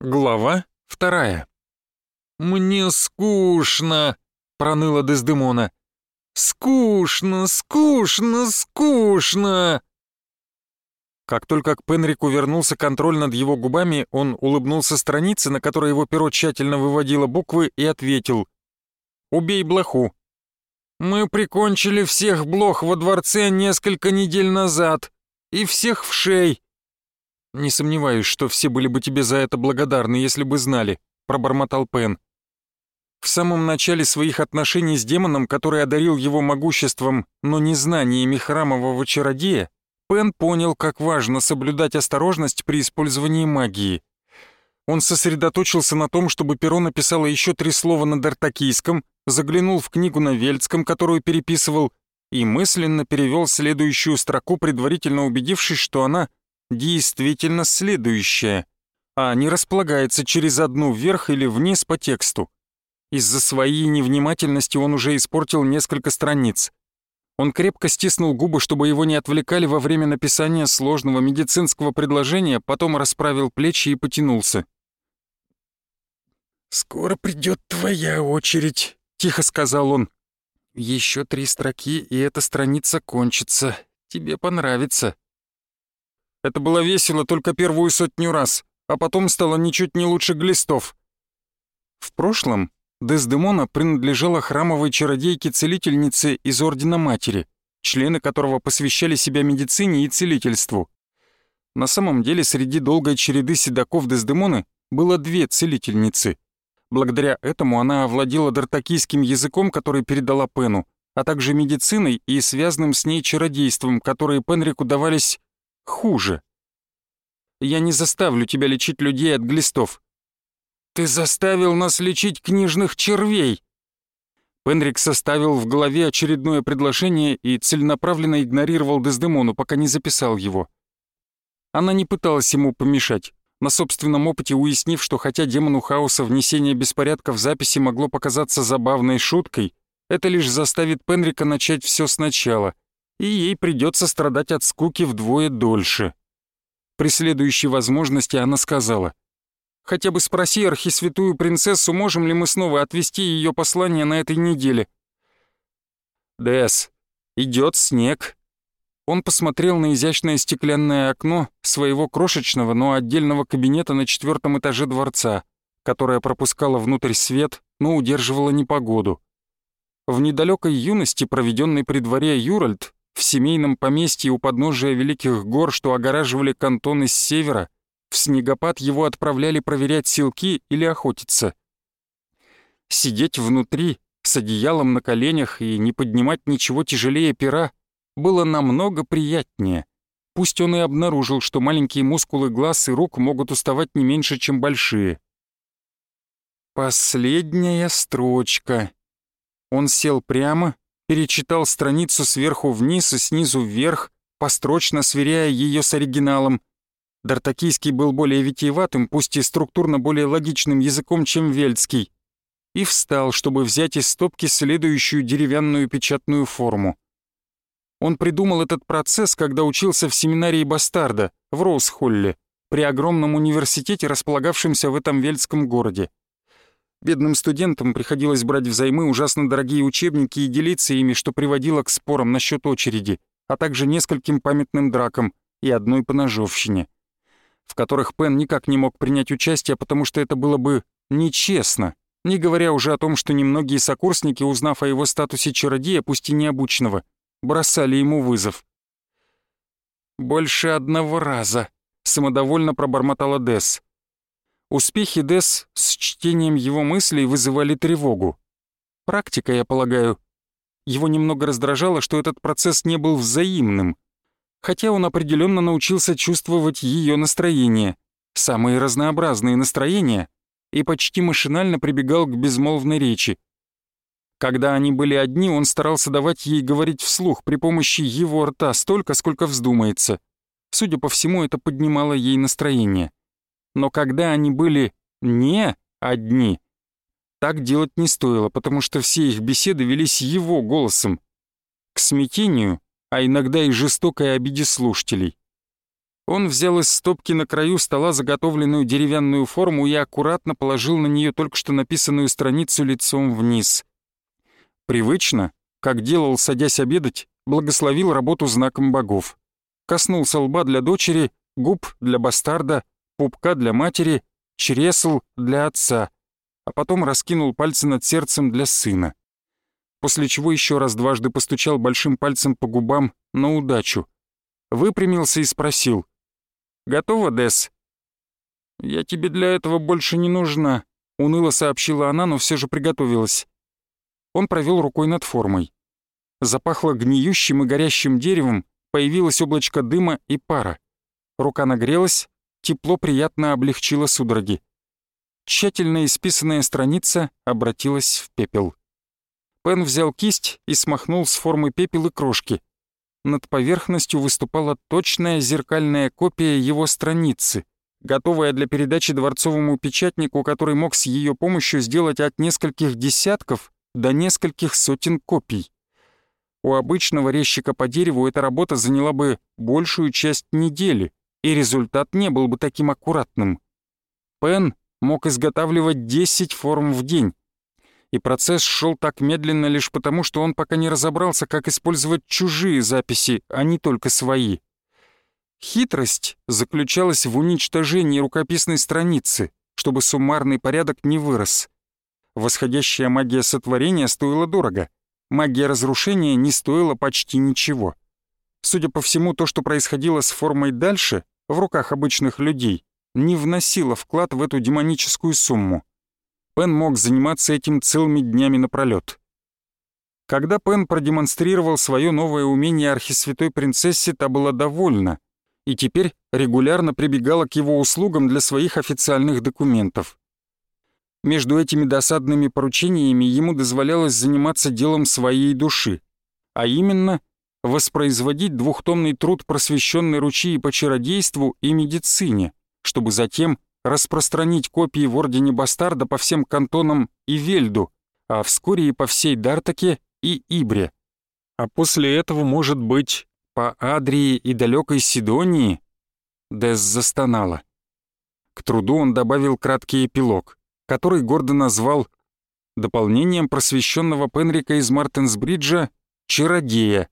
Глава вторая. «Мне скучно», — проныла Дездемона. «Скучно, скучно, скучно!» Как только к Пенрику вернулся контроль над его губами, он улыбнулся странице, на которой его перо тщательно выводило буквы, и ответил. «Убей блоху». «Мы прикончили всех блох во дворце несколько недель назад, и всех в шей. «Не сомневаюсь, что все были бы тебе за это благодарны, если бы знали», — пробормотал Пен. В самом начале своих отношений с демоном, который одарил его могуществом, но не знаниями храмового чародея, Пен понял, как важно соблюдать осторожность при использовании магии. Он сосредоточился на том, чтобы перо написало еще три слова на дартакийском, заглянул в книгу на вельдском, которую переписывал, и мысленно перевел следующую строку, предварительно убедившись, что она действительно следующая, а не располагается через одну вверх или вниз по тексту. Из-за своей невнимательности он уже испортил несколько страниц. Он крепко стиснул губы, чтобы его не отвлекали во время написания сложного медицинского предложения, потом расправил плечи и потянулся. «Скоро придет твоя очередь», — тихо сказал он. «Еще три строки, и эта страница кончится. Тебе понравится». Это было весело только первую сотню раз, а потом стало ничуть не лучше глистов. В прошлом Дездемона принадлежала храмовой чародейке-целительнице из Ордена Матери, члены которого посвящали себя медицине и целительству. На самом деле среди долгой череды седаков Дездемоны было две целительницы. Благодаря этому она овладела дартакийским языком, который передала Пену, а также медициной и связанным с ней чародейством, которые Пенрику давались хуже. Я не заставлю тебя лечить людей от глистов. Ты заставил нас лечить книжных червей. Пенрик составил в голове очередное предложение и целенаправленно игнорировал Дездемону, пока не записал его. Она не пыталась ему помешать, на собственном опыте уяснив, что хотя демону хаоса внесение беспорядка в записи могло показаться забавной шуткой, это лишь заставит Пенрика начать все сначала — и ей придется страдать от скуки вдвое дольше. При следующей возможности она сказала, «Хотя бы спроси архисвятую принцессу, можем ли мы снова отвести ее послание на этой неделе». «Дэс, идет снег». Он посмотрел на изящное стеклянное окно своего крошечного, но отдельного кабинета на четвертом этаже дворца, которое пропускало внутрь свет, но удерживало непогоду. В недалекой юности, проведенной при дворе Юральд, в семейном поместье у подножия Великих гор, что огораживали кантоны с севера, в снегопад его отправляли проверять силки или охотиться. Сидеть внутри, с одеялом на коленях и не поднимать ничего тяжелее пера было намного приятнее. Пусть он и обнаружил, что маленькие мускулы глаз и рук могут уставать не меньше, чем большие. Последняя строчка. Он сел прямо, перечитал страницу сверху вниз и снизу вверх, построчно сверяя ее с оригиналом. Дартакийский был более витиеватым, пусть и структурно более логичным языком, чем вельдский, и встал, чтобы взять из стопки следующую деревянную печатную форму. Он придумал этот процесс, когда учился в семинарии Бастарда в Роузхолле, при огромном университете, располагавшемся в этом вельдском городе. Бедным студентам приходилось брать взаймы ужасно дорогие учебники и делиться ими, что приводило к спорам насчет очереди, а также нескольким памятным дракам и одной поножовщине, в которых Пен никак не мог принять участие, потому что это было бы нечестно, не говоря уже о том, что немногие сокурсники, узнав о его статусе чародея, пусть и необученного, бросали ему вызов. «Больше одного раза», — самодовольно пробормотала Десс. Успехи Дес с чтением его мыслей вызывали тревогу. Практика, я полагаю. Его немного раздражало, что этот процесс не был взаимным, хотя он определенно научился чувствовать ее настроение, самые разнообразные настроения, и почти машинально прибегал к безмолвной речи. Когда они были одни, он старался давать ей говорить вслух при помощи его рта столько, сколько вздумается. Судя по всему, это поднимало ей настроение но когда они были не одни, так делать не стоило, потому что все их беседы велись его голосом, к смятению, а иногда и жестокой обиде слушателей. Он взял из стопки на краю стола заготовленную деревянную форму и аккуратно положил на нее только что написанную страницу лицом вниз. Привычно, как делал, садясь обедать, благословил работу знаком богов. Коснулся лба для дочери, губ для бастарда, пупка для матери, чресл для отца, а потом раскинул пальцы над сердцем для сына. После чего еще раз дважды постучал большим пальцем по губам на удачу. Выпрямился и спросил. Готова, Дес?» «Я тебе для этого больше не нужна», — уныло сообщила она, но все же приготовилась. Он провел рукой над формой. Запахло гниющим и горящим деревом, появилось облачко дыма и пара. Рука нагрелась, тепло приятно облегчило судороги. Тщательно исписанная страница обратилась в пепел. Пен взял кисть и смахнул с формы пепел и крошки над поверхностью выступала точная зеркальная копия его страницы, готовая для передачи дворцовому печатнику, который мог с ее помощью сделать от нескольких десятков до нескольких сотен копий. У обычного резчика по дереву эта работа заняла бы большую часть недели, и результат не был бы таким аккуратным. Пен мог изготавливать 10 форм в день, и процесс шел так медленно лишь потому, что он пока не разобрался, как использовать чужие записи, а не только свои. Хитрость заключалась в уничтожении рукописной страницы, чтобы суммарный порядок не вырос. Восходящая магия сотворения стоила дорого, магия разрушения не стоила почти ничего. Судя по всему, то, что происходило с формой дальше, в руках обычных людей, не вносило вклад в эту демоническую сумму. Пен мог заниматься этим целыми днями напролёт. Когда Пен продемонстрировал свое новое умение архисвятой принцессе, та была довольна и теперь регулярно прибегала к его услугам для своих официальных документов. Между этими досадными поручениями ему дозволялось заниматься делом своей души, а именно воспроизводить двухтомный труд, просвещенный ручьи по чародейству и медицине, чтобы затем распространить копии в Ордене Бастарда по всем кантонам и Вельду, а вскоре и по всей Дартаке и Ибре. А после этого, может быть, по Адрии и далекой Сидонии? Дес застонала. К труду он добавил краткий эпилог, который гордо назвал дополнением просвещенного Пенрика из Мартенсбриджа «Чародея»,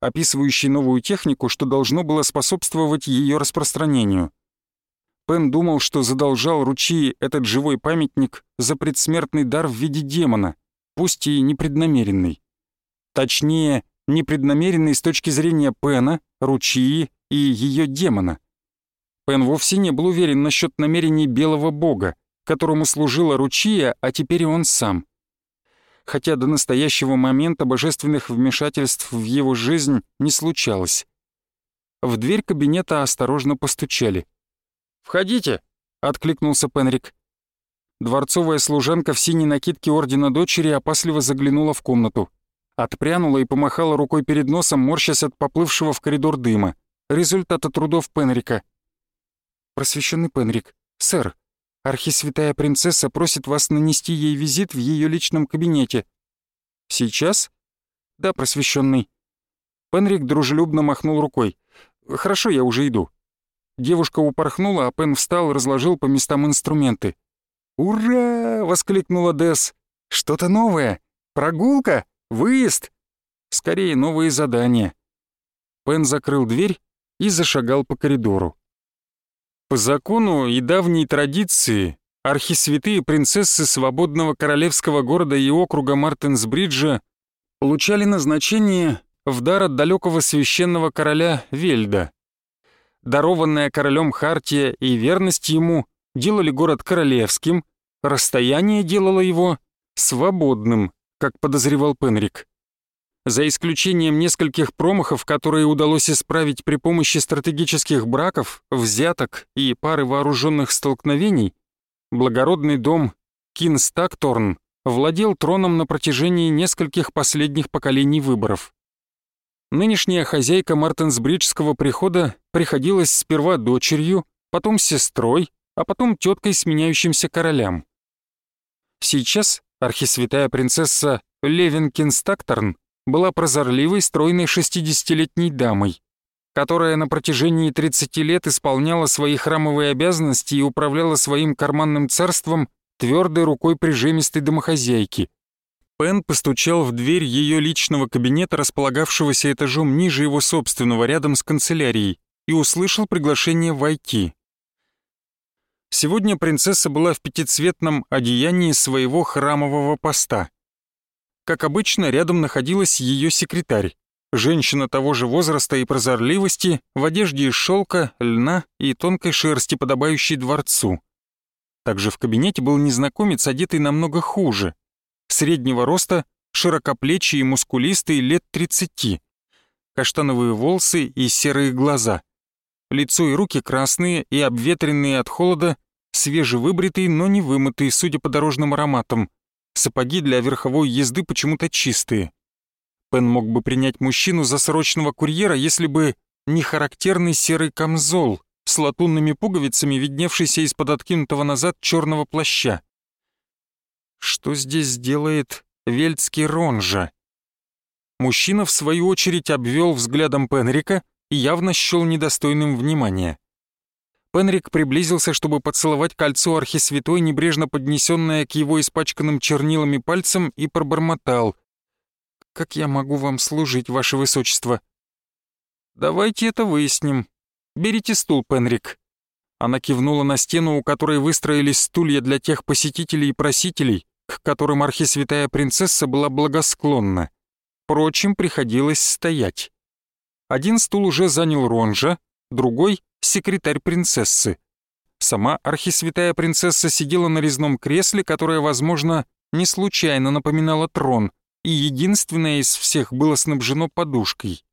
описывающий новую технику, что должно было способствовать ее распространению. Пен думал, что задолжал ручьи этот живой памятник за предсмертный дар в виде демона, пусть и непреднамеренный. Точнее, непреднамеренный с точки зрения Пена, ручьи и ее демона. Пен вовсе не был уверен насчет намерений белого бога, которому служила ручья, а теперь и он сам. Хотя до настоящего момента божественных вмешательств в его жизнь не случалось. В дверь кабинета осторожно постучали — «Входите!» — откликнулся Пенрик. Дворцовая служанка в синей накидке Ордена Дочери опасливо заглянула в комнату. Отпрянула и помахала рукой перед носом, морщась от поплывшего в коридор дыма. Результата трудов Пенрика. «Просвещенный Пенрик, сэр, архисвятая принцесса просит вас нанести ей визит в ее личном кабинете». «Сейчас?» «Да, просвещенный. Пенрик дружелюбно махнул рукой. «Хорошо, я уже иду». Девушка упорхнула, а Пен встал разложил по местам инструменты. «Ура!» — воскликнула Десс. «Что-то новое! Прогулка? Выезд?» «Скорее, новые задания». Пен закрыл дверь и зашагал по коридору. По закону и давней традиции архисвятые принцессы свободного королевского города и округа Мартинсбриджа получали назначение в дар от далекого священного короля Вельда дарованная королем Хартия и верность ему делали город королевским, расстояние делало его свободным, как подозревал Пенрик. За исключением нескольких промахов, которые удалось исправить при помощи стратегических браков, взяток и пары вооруженных столкновений, благородный дом Кинстакторн владел троном на протяжении нескольких последних поколений выборов. Нынешняя хозяйка Мартенсбриджского прихода приходилась сперва дочерью, потом сестрой, а потом теткой сменяющимся королям. Сейчас архисвятая принцесса Левин Кинстакторн была прозорливой, стройной 60-летней дамой. которая на протяжении 30 лет исполняла свои храмовые обязанности и управляла своим карманным царством твердой рукой прижимистой домохозяйки. Пен постучал в дверь ее личного кабинета, располагавшегося этажом ниже его собственного, рядом с канцелярией, и услышал приглашение войти. Сегодня принцесса была в пятицветном одеянии своего храмового поста. Как обычно, рядом находилась ее секретарь, женщина того же возраста и прозорливости, в одежде из шелка, льна и тонкой шерсти, подобающей дворцу. Также в кабинете был незнакомец, одетый намного хуже. Среднего роста, широкоплечий и мускулистый, лет 30. Каштановые волосы и серые глаза. Лицо и руки красные и обветренные от холода, свежевыбритый, но не вымытый, судя по дорожным ароматам. Сапоги для верховой езды почему-то чистые. Пен мог бы принять мужчину за срочного курьера, если бы не характерный серый камзол с латунными пуговицами, видневшийся из-под откинутого назад черного плаща. Что здесь делает вельцкий ронжа? Мужчина, в свою очередь, обвел взглядом Пенрика и явно счел недостойным внимания. Пенрик приблизился, чтобы поцеловать кольцо архисвятой, небрежно поднесенное к его испачканным чернилами пальцам, и пробормотал. «Как я могу вам служить, ваше высочество?» «Давайте это выясним. Берите стул, Пенрик». Она кивнула на стену, у которой выстроились стулья для тех посетителей и просителей, к которым архисвятая принцесса была благосклонна. Впрочем, приходилось стоять. Один стул уже занял Ронжа, другой — секретарь принцессы. Сама архисвятая принцесса сидела на резном кресле, которое, возможно, не случайно напоминало трон, и единственное из всех было снабжено подушкой.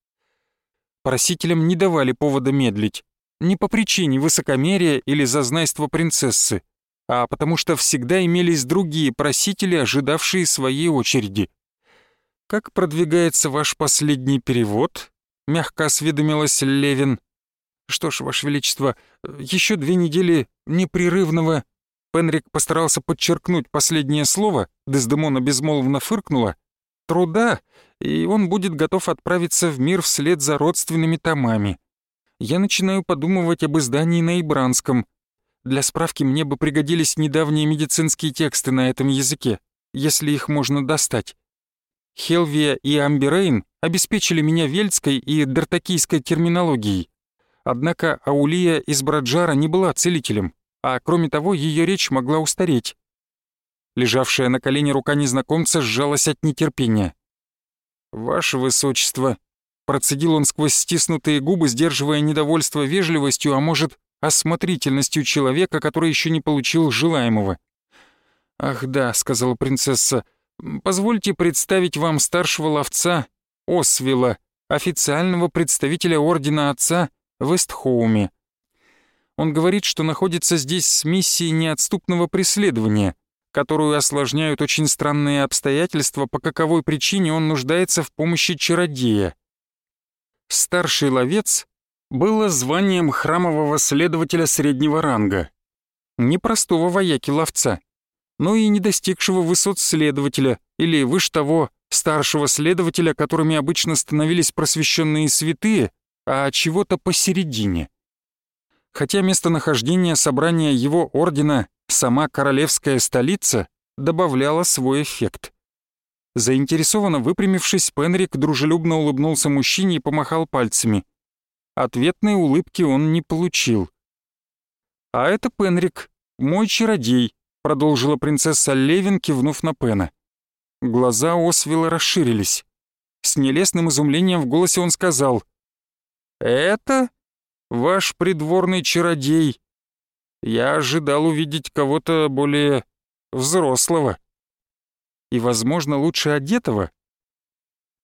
Просителям не давали повода медлить, не по причине высокомерия или зазнайства принцессы, а потому что всегда имелись другие просители, ожидавшие своей очереди. «Как продвигается ваш последний перевод?» — мягко осведомилась Левин. «Что ж, Ваше Величество, еще две недели непрерывного...» Пенрик постарался подчеркнуть последнее слово, Дездемона безмолвно фыркнула. «Труда, и он будет готов отправиться в мир вслед за родственными томами. Я начинаю подумывать об издании на Ибранском. Для справки мне бы пригодились недавние медицинские тексты на этом языке, если их можно достать. Хелвия и Амберейн обеспечили меня вельской и дартакийской терминологией. Однако Аулия из Браджара не была целителем, а кроме того ее речь могла устареть. Лежавшая на колене рука незнакомца сжалась от нетерпения. «Ваше Высочество», — процедил он сквозь стиснутые губы, сдерживая недовольство вежливостью, а может, осмотрительностью человека, который еще не получил желаемого. «Ах да», — сказала принцесса, — «позвольте представить вам старшего ловца Освила, официального представителя Ордена Отца в Эстхоуме. Он говорит, что находится здесь с миссией неотступного преследования, которую осложняют очень странные обстоятельства, по каковой причине он нуждается в помощи чародея. Старший ловец было званием храмового следователя среднего ранга. Не простого вояки-ловца, но и не достигшего высот следователя или, выше того, старшего следователя, которыми обычно становились просвещенные святые, а чего-то посередине. Хотя местонахождение собрания его ордена, сама королевская столица, добавляло свой эффект. Заинтересованно выпрямившись, Пенрик дружелюбно улыбнулся мужчине и помахал пальцами — Ответной улыбки он не получил. «А это Пенрик, мой чародей», — продолжила принцесса Левин, кивнув на Пена. Глаза Освила расширились. С нелестным изумлением в голосе он сказал. «Это ваш придворный чародей. Я ожидал увидеть кого-то более взрослого и, возможно, лучше одетого,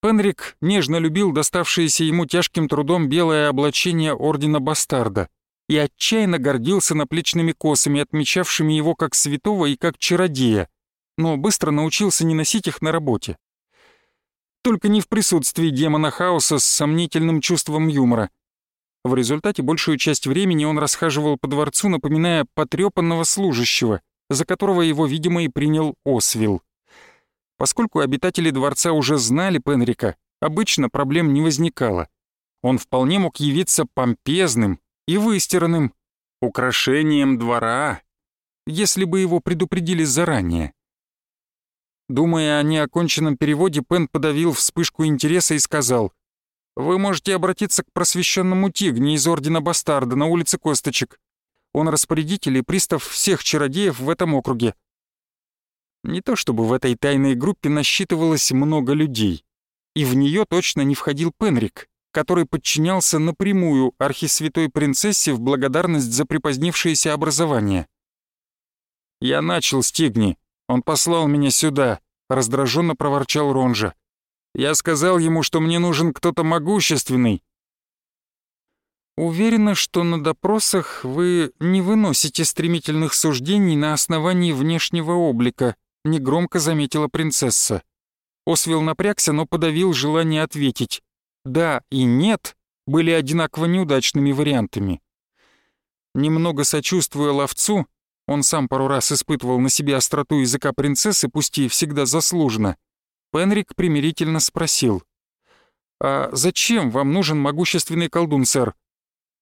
Пенрик нежно любил доставшееся ему тяжким трудом белое облачение Ордена Бастарда и отчаянно гордился наплечными косами, отмечавшими его как святого и как чародея, но быстро научился не носить их на работе. Только не в присутствии демона хаоса с сомнительным чувством юмора. В результате большую часть времени он расхаживал по дворцу, напоминая потрепанного служащего, за которого его, видимо, и принял Освилл. Поскольку обитатели дворца уже знали Пенрика, обычно проблем не возникало. он вполне мог явиться помпезным и выстиранным, украшением двора, если бы его предупредили заранее. Думая о неоконченном переводе, Пен подавил вспышку интереса и сказал, «Вы можете обратиться к просвещенному Тигне из Ордена Бастарда на улице Косточек. Он распорядитель и пристав всех чародеев в этом округе. Не то чтобы в этой тайной группе насчитывалось много людей, и в нее точно не входил Пенрик, который подчинялся напрямую архисвятой принцессе в благодарность за припозднившееся образование. «Я начал с Тигни, он послал меня сюда», — раздраженно проворчал Ронжа. «Я сказал ему, что мне нужен кто-то могущественный, Уверена, что на допросах вы не выносите стремительных суждений на основании внешнего облика, негромко заметила принцесса. Освил напрягся, но подавил желание ответить. Да и нет были одинаково неудачными вариантами. Немного сочувствуя ловцу, он сам пару раз испытывал на себе остроту языка принцессы, пусть и всегда заслуженно, Пенрик примирительно спросил. «А зачем вам нужен могущественный колдун, сэр?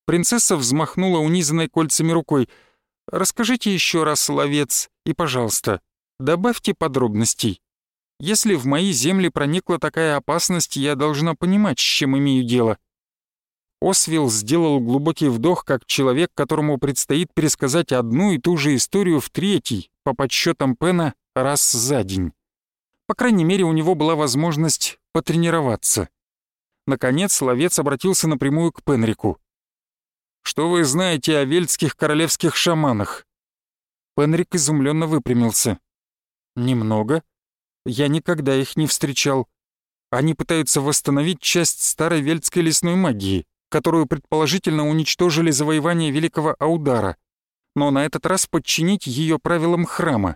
Принцесса взмахнула унизанной кольцами рукой. «Расскажите еще раз, ловец, и, пожалуйста, добавьте подробностей. Если в мои земли проникла такая опасность, я должна понимать, с чем имею дело». Освилл сделал глубокий вдох, как человек, которому предстоит пересказать одну и ту же историю в третий, по подсчетам Пена, раз за день. По крайней мере, у него была возможность потренироваться. Наконец, ловец обратился напрямую к Пенрику. Что вы знаете о вельдских королевских шаманах?» Пенрик изумленно выпрямился. «Немного. Я никогда их не встречал. Они пытаются восстановить часть старой вельдской лесной магии, которую предположительно уничтожили завоевание Великого Аудара, но на этот раз подчинить ее правилам храма.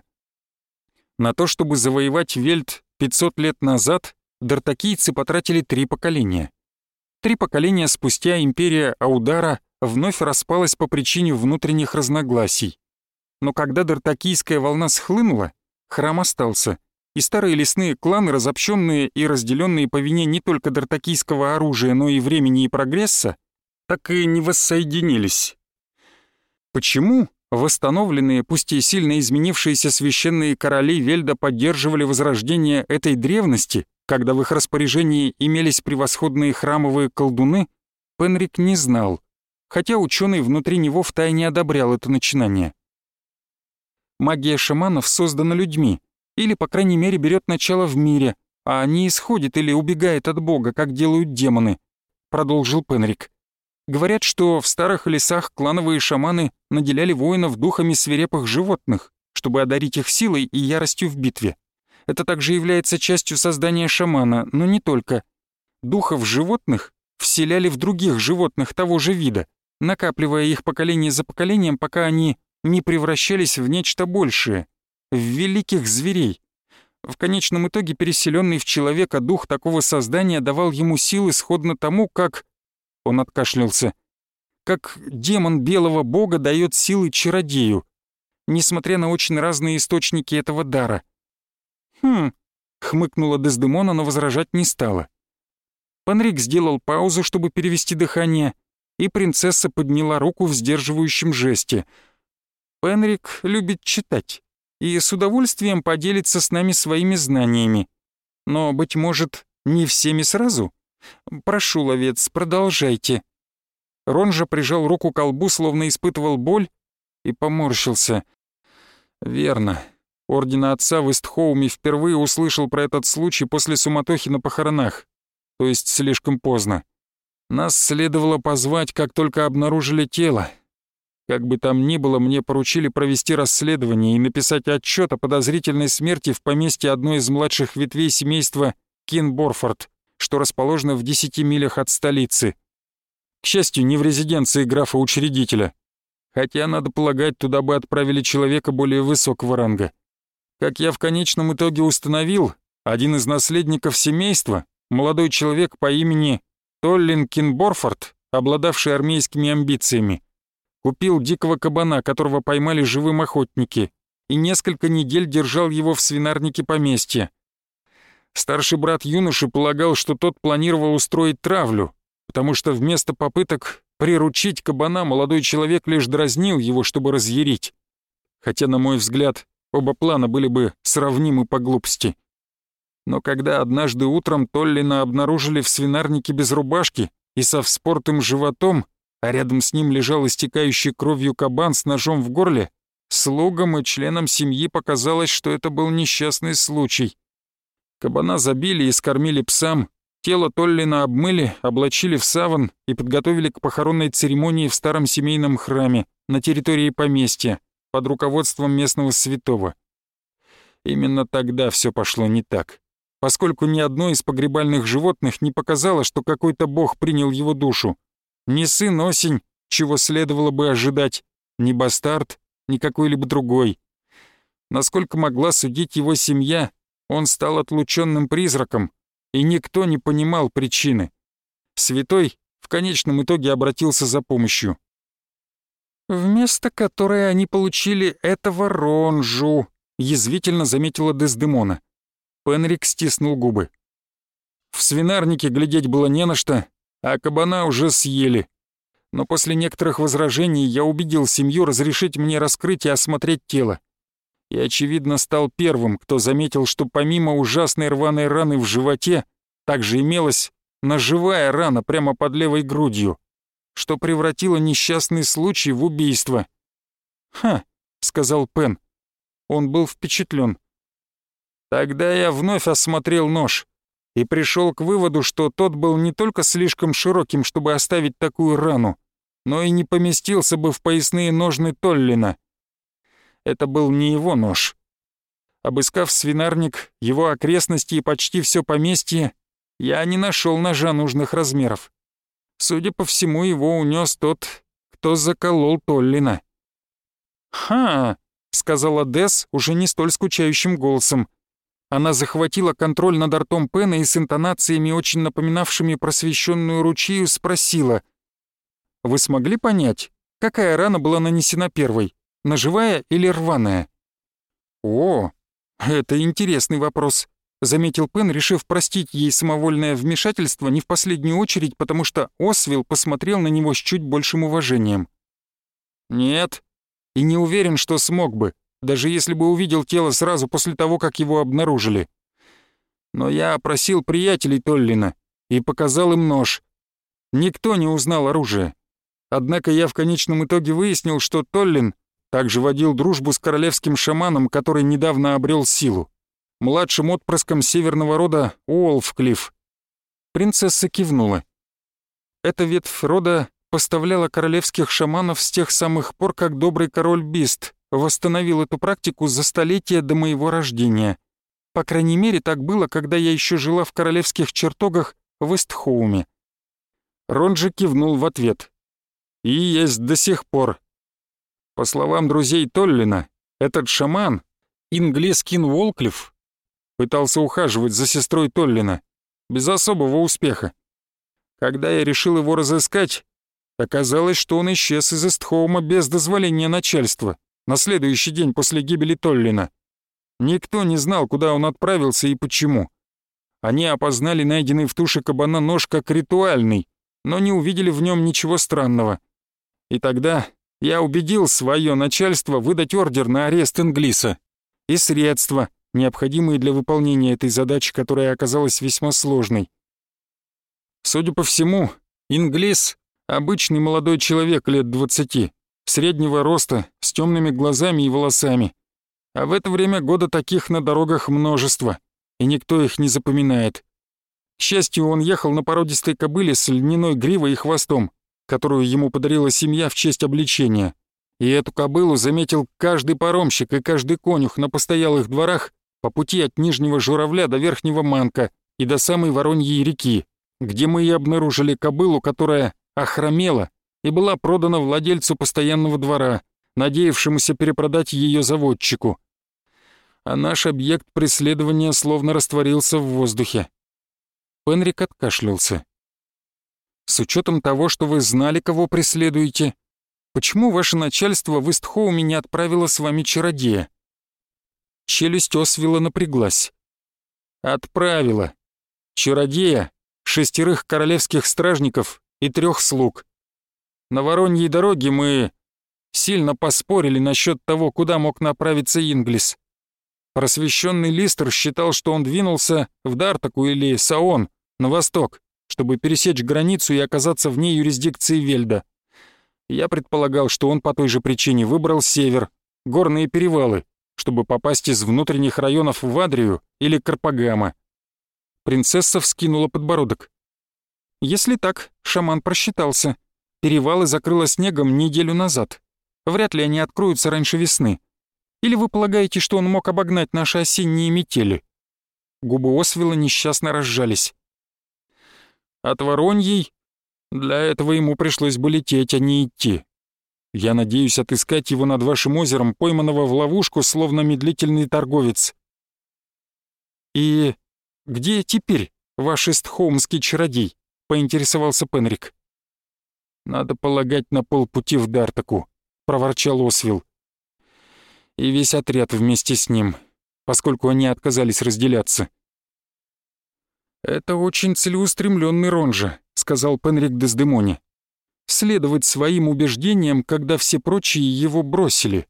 На то, чтобы завоевать Вельд 500 лет назад, дартакийцы потратили три поколения. Три поколения спустя империя Аудара вновь распалась по причине внутренних разногласий. Но когда дартакийская волна схлынула, храм остался, и старые лесные кланы, разобщенные и разделенные по вине не только дартакийского оружия, но и времени и прогресса, так и не воссоединились. Почему восстановленные, пусть и сильно изменившиеся священные короли Вельда поддерживали возрождение этой древности, когда в их распоряжении имелись превосходные храмовые колдуны, Пенрик не знал, хотя ученый внутри него втайне одобрял это начинание. Магия шаманов создана людьми, или, по крайней мере, берет начало в мире, а не исходит или убегает от Бога, как делают демоны, продолжил Пенрик. Говорят, что в старых лесах клановые шаманы наделяли воинов духами свирепых животных, чтобы одарить их силой и яростью в битве. Это также является частью создания шамана, но не только. Духов животных вселяли в других животных того же вида, накапливая их поколение за поколением, пока они не превращались в нечто большее, в великих зверей. В конечном итоге переселенный в человека дух такого создания давал ему силы сходно тому, как... Он откашлялся. Как демон белого бога дает силы чародею, несмотря на очень разные источники этого дара. «Хм», — хмыкнула Дездемона, но возражать не стала. Панрик сделал паузу, чтобы перевести дыхание, и принцесса подняла руку в сдерживающем жесте. «Пенрик любит читать и с удовольствием поделится с нами своими знаниями. Но, быть может, не всеми сразу? Прошу, ловец, продолжайте». Рон же прижал руку к колбу, словно испытывал боль, и поморщился. «Верно. Ордена отца в Истхоуме впервые услышал про этот случай после суматохи на похоронах, то есть слишком поздно. Нас следовало позвать, как только обнаружили тело. Как бы там ни было, мне поручили провести расследование и написать отчет о подозрительной смерти в поместье одной из младших ветвей семейства Кинборфорд, что расположено в десяти милях от столицы. К счастью, не в резиденции графа-учредителя. Хотя, надо полагать, туда бы отправили человека более высокого ранга. Как я в конечном итоге установил, один из наследников семейства, молодой человек по имени Толлин Кинборфорд, обладавший армейскими амбициями, купил дикого кабана, которого поймали живым охотники, и несколько недель держал его в свинарнике поместья. Старший брат юноши полагал, что тот планировал устроить травлю, потому что вместо попыток приручить кабана молодой человек лишь дразнил его, чтобы разъярить. Хотя, на мой взгляд, оба плана были бы сравнимы по глупости. Но когда однажды утром Толлина обнаружили в свинарнике без рубашки и со вспортым животом, а рядом с ним лежал истекающий кровью кабан с ножом в горле, слугам и членам семьи показалось, что это был несчастный случай. Кабана забили и скормили псам, тело Толлина обмыли, облачили в саван и подготовили к похоронной церемонии в старом семейном храме на территории поместья под руководством местного святого. Именно тогда все пошло не так, поскольку ни одно из погребальных животных не показало, что какой-то бог принял его душу. Ни сын осень, чего следовало бы ожидать, ни бастард, ни какой-либо другой. Насколько могла судить его семья, он стал отлученным призраком, и никто не понимал причины. Святой в конечном итоге обратился за помощью. «Вместо которой они получили этого ронжу», — язвительно заметила Дездемона. Пенрик стиснул губы. В свинарнике глядеть было не на что, а кабана уже съели. Но после некоторых возражений я убедил семью разрешить мне раскрыть и осмотреть тело и, очевидно, стал первым, кто заметил, что помимо ужасной рваной раны в животе, также имелась ножевая рана прямо под левой грудью, что превратило несчастный случай в убийство. «Ха», — сказал Пен. Он был впечатлен. Тогда я вновь осмотрел нож и пришел к выводу, что тот был не только слишком широким, чтобы оставить такую рану, но и не поместился бы в поясные ножны Толлина. Это был не его нож. Обыскав свинарник, его окрестности и почти все поместье, я не нашел ножа нужных размеров. Судя по всему, его унес тот, кто заколол Толлина. «Ха!» — сказала Дес уже не столь скучающим голосом. Она захватила контроль над ртом Пена и с интонациями, очень напоминавшими просвещенную ручью, спросила. «Вы смогли понять, какая рана была нанесена первой? ножевая или рваная? О, это интересный вопрос, заметил Пен, решив простить ей самовольное вмешательство не в последнюю очередь, потому что Освилл посмотрел на него с чуть большим уважением. Нет, и не уверен, что смог бы, даже если бы увидел тело сразу после того, как его обнаружили. Но я опросил приятелей Толлина и показал им нож. Никто не узнал оружие. Однако я в конечном итоге выяснил, что Толлин также водил дружбу с королевским шаманом, который недавно обрел силу, младшим отпрыском северного рода Уолфклифф. Принцесса кивнула. Эта ветвь рода поставляла королевских шаманов с тех самых пор, как добрый король Бист восстановил эту практику за столетия до моего рождения. По крайней мере, так было, когда я еще жила в королевских чертогах в Эстхоуме. Ронджи кивнул в ответ. «И есть до сих пор», по словам друзей Толлина, этот шаман, Инглескин Волклифф, пытался ухаживать за сестрой Толлина, без особого успеха. Когда я решил его разыскать, оказалось, что он исчез из Эстхоума без дозволения начальства на следующий день после гибели Толлина. Никто не знал, куда он отправился и почему. Они опознали найденный в туше кабана нож как ритуальный, но не увидели в нем ничего странного. И тогда я убедил свое начальство выдать ордер на арест Инглиса и средства, необходимые для выполнения этой задачи, которая оказалась весьма сложной. Судя по всему, Инглис — обычный молодой человек лет двадцати, среднего роста, с темными глазами и волосами. А в это время года таких на дорогах множество, и никто их не запоминает. К счастью, он ехал на породистой кобыле с льняной гривой и хвостом, которую ему подарила семья в честь обличения. И эту кобылу заметил каждый паромщик и каждый конюх на постоялых дворах по пути от Нижнего Журавля до Верхнего Манка и до самой Вороньей реки, где мы и обнаружили кобылу, которая охромела и была продана владельцу постоянного двора, надеявшемуся перепродать ее заводчику. А наш объект преследования словно растворился в воздухе. Пенрик откашлялся. С учетом того, что вы знали, кого преследуете, почему ваше начальство в Истхоуме не отправило с вами чародея?» Челюсть Освила напряглась. «Отправила. Чародея, шестерых королевских стражников и трех слуг. На Вороньей дороге мы сильно поспорили насчет того, куда мог направиться Инглис. Просвещенный Листер считал, что он двинулся в Дартаку или Саон, на восток, чтобы пересечь границу и оказаться вне юрисдикции Вельда. Я предполагал, что он по той же причине выбрал север, горные перевалы, чтобы попасть из внутренних районов в Адрию или Карпагама. Принцесса вскинула подбородок. Если так, шаман просчитался. Перевалы закрыло снегом неделю назад. Вряд ли они откроются раньше весны. Или вы полагаете, что он мог обогнать наши осенние метели?» Губы Освела несчастно разжались. «От Вороньей для этого ему пришлось бы лететь, а не идти. Я надеюсь отыскать его над вашим озером, пойманного в ловушку, словно медлительный торговец. И где теперь ваш истхоумский чародей?» — поинтересовался Пенрик. «Надо полагать на полпути в Дартаку», — проворчал Освил и весь отряд вместе с ним, поскольку они отказались разделяться. «Это очень целеустремленный Ронжа», — сказал Пенрик Дездемоне. «Следовать своим убеждениям, когда все прочие его бросили».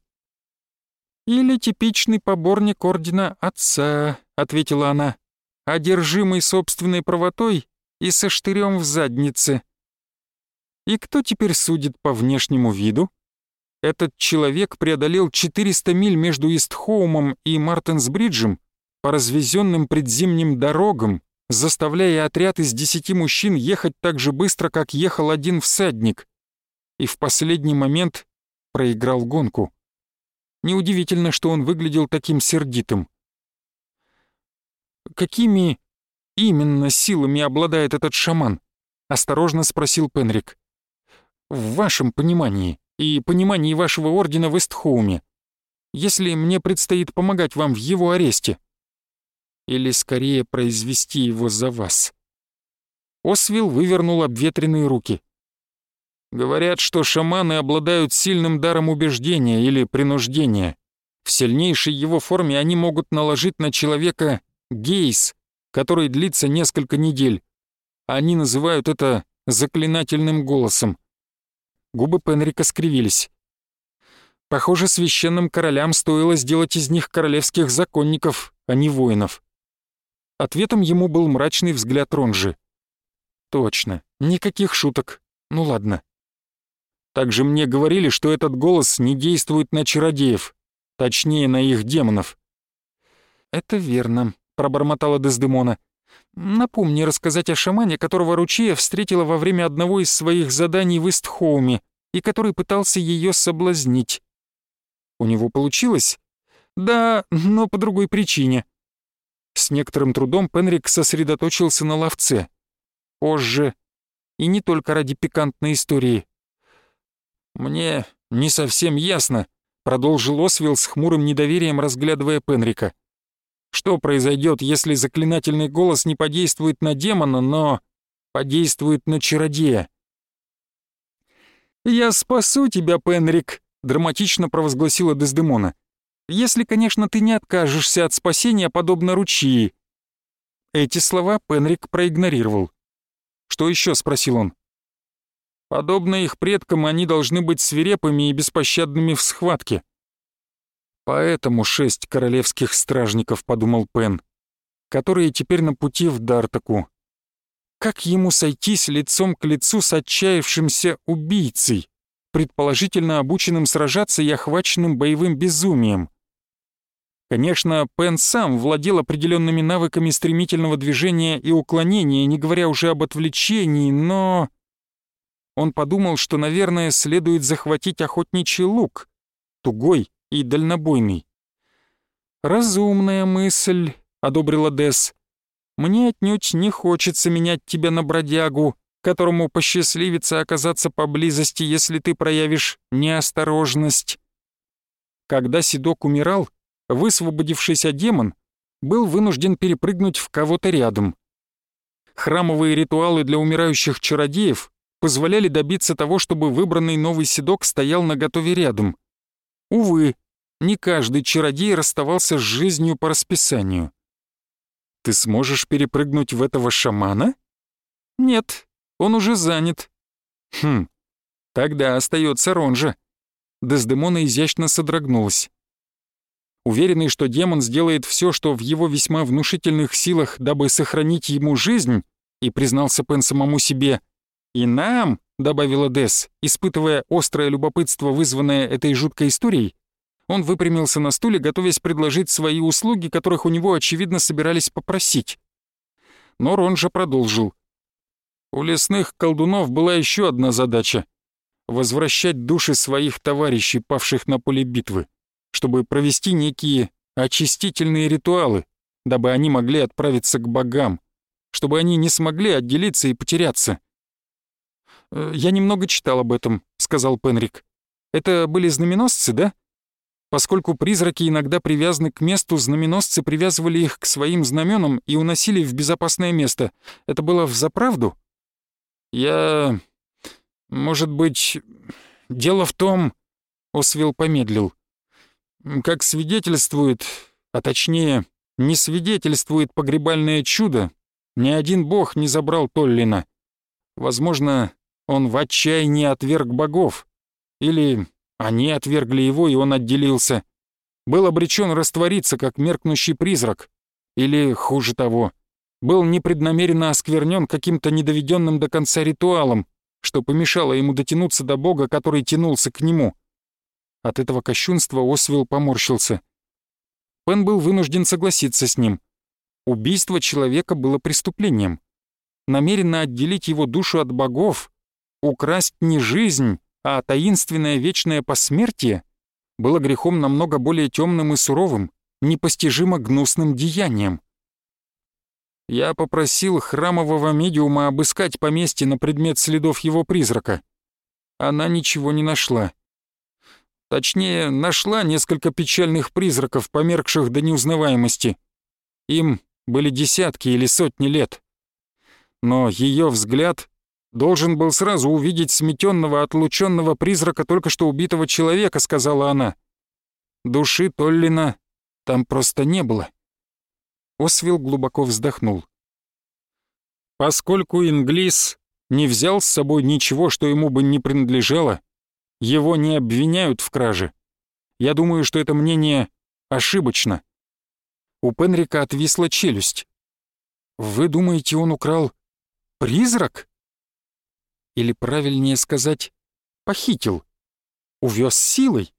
«Или типичный поборник Ордена Отца», — ответила она, «одержимый собственной правотой и со штырем в заднице». «И кто теперь судит по внешнему виду?» Этот человек преодолел 400 миль между Истхоумом и Мартенсбриджем по развезенным предзимним дорогам, заставляя отряд из десяти мужчин ехать так же быстро, как ехал один всадник, и в последний момент проиграл гонку. Неудивительно, что он выглядел таким сердитым. «Какими именно силами обладает этот шаман?» — осторожно спросил Пенрик. «В вашем понимании» и понимании вашего ордена в Эстхоуме, если мне предстоит помогать вам в его аресте. Или скорее произвести его за вас. Освил вывернул обветренные руки. Говорят, что шаманы обладают сильным даром убеждения или принуждения. В сильнейшей его форме они могут наложить на человека гейс, который длится несколько недель. Они называют это заклинательным голосом. Губы Пенрика скривились. Похоже, священным королям стоило сделать из них королевских законников, а не воинов. Ответом ему был мрачный взгляд Ронжи. «Точно, никаких шуток. Ну ладно». Также мне говорили, что этот голос не действует на чародеев, точнее, на их демонов. «Это верно», — пробормотала Дездемона. Напомни рассказать о шамане, которого Ручея встретила во время одного из своих заданий в Истхоуме и который пытался ее соблазнить. У него получилось? Да, но по другой причине. С некоторым трудом Пенрик сосредоточился на ловце. Позже. И не только ради пикантной истории. «Мне не совсем ясно», — продолжил Освилл с хмурым недоверием, разглядывая Пенрика. Что произойдет, если заклинательный голос не подействует на демона, но подействует на чародея? «Я спасу тебя, Пенрик», — драматично провозгласила Дездемона. «Если, конечно, ты не откажешься от спасения, подобно ручьи». Эти слова Пенрик проигнорировал. «Что еще?» — спросил он. «Подобно их предкам, они должны быть свирепыми и беспощадными в схватке. Поэтому шесть королевских стражников, подумал Пен, которые теперь на пути в Дартаку. Как ему сойтись лицом к лицу с отчаявшимся убийцей, предположительно обученным сражаться и охваченным боевым безумием? Конечно, Пен сам владел определенными навыками стремительного движения и уклонения, не говоря уже об отвлечении, но... Он подумал, что, наверное, следует захватить охотничий лук, тугой, и дальнобойный. «Разумная мысль», — одобрила Десс. «Мне отнюдь не хочется менять тебя на бродягу, которому посчастливится оказаться поблизости, если ты проявишь неосторожность». Когда Седок умирал, высвободившийся демон был вынужден перепрыгнуть в кого-то рядом. Храмовые ритуалы для умирающих чародеев позволяли добиться того, чтобы выбранный новый седок стоял наготове рядом. Увы, не каждый чародей расставался с жизнью по расписанию. «Ты сможешь перепрыгнуть в этого шамана?» «Нет, он уже занят». «Хм, тогда остается Ронжа». Дездемона изящно содрогнулась. Уверенный, что демон сделает все, что в его весьма внушительных силах, дабы сохранить ему жизнь, и признался Пен самому себе. «И нам», — добавила Десс, испытывая острое любопытство, вызванное этой жуткой историей, он выпрямился на стуле, готовясь предложить свои услуги, которых у него, очевидно, собирались попросить. Но Рон же продолжил. У лесных колдунов была еще одна задача — возвращать души своих товарищей, павших на поле битвы, чтобы провести некие очистительные ритуалы, дабы они могли отправиться к богам, чтобы они не смогли отделиться и потеряться. «Э, «Я немного читал об этом», — сказал Пенрик. «Это были знаменосцы, да?» Поскольку призраки иногда привязаны к месту, знаменосцы привязывали их к своим знаменам и уносили в безопасное место. Это было в заправду? Я... Может быть... Дело в том... Освил помедлил. Как свидетельствует, а точнее, не свидетельствует погребальное чудо, ни один бог не забрал Толлина. Возможно, он в отчаянии отверг богов. Или они отвергли его, и он отделился. Был обречен раствориться, как меркнущий призрак. Или, хуже того, был непреднамеренно осквернен каким-то недоведенным до конца ритуалом, что помешало ему дотянуться до Бога, который тянулся к нему. От этого кощунства Освилл поморщился. Пен был вынужден согласиться с ним. Убийство человека было преступлением. Намеренно отделить его душу от богов, украсть не жизнь, а таинственное вечное посмертие было грехом намного более темным и суровым, непостижимо гнусным деянием. Я попросил храмового медиума обыскать поместье на предмет следов его призрака. Она ничего не нашла. Точнее, нашла несколько печальных призраков, померкших до неузнаваемости. Им были десятки или сотни лет. Но ее взгляд Должен был сразу увидеть сметенного, отлученного призрака только что убитого человека, сказала она. Души Толлина там просто не было. Освил глубоко вздохнул. Поскольку Инглис не взял с собой ничего, что ему бы не принадлежало, его не обвиняют в краже. Я думаю, что это мнение ошибочно. У Пенрика отвисла челюсть. «Вы думаете, он украл призрак?» Или правильнее сказать, похитил, увез силой,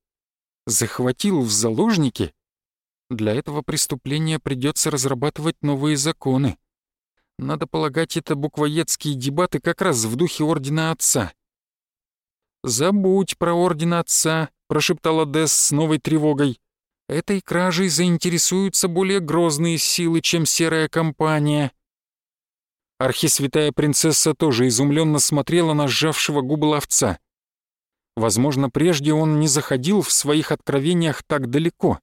захватил в заложники. Для этого преступления придется разрабатывать новые законы. Надо полагать, это буквоедские дебаты как раз в духе Ордена Отца. «Забудь про Орден Отца», — прошептала Десс с новой тревогой. «Этой кражей заинтересуются более грозные силы, чем Серая Компания. Архисвятая принцесса тоже изумленно смотрела на сжавшего губы ловца. Возможно, прежде он не заходил в своих откровениях так далеко.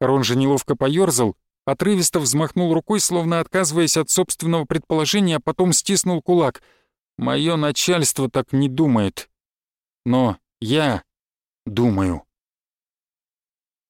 Рон же неловко поёрзал, отрывисто взмахнул рукой, словно отказываясь от собственного предположения, а потом стиснул кулак. «Моё начальство так не думает. Но я думаю».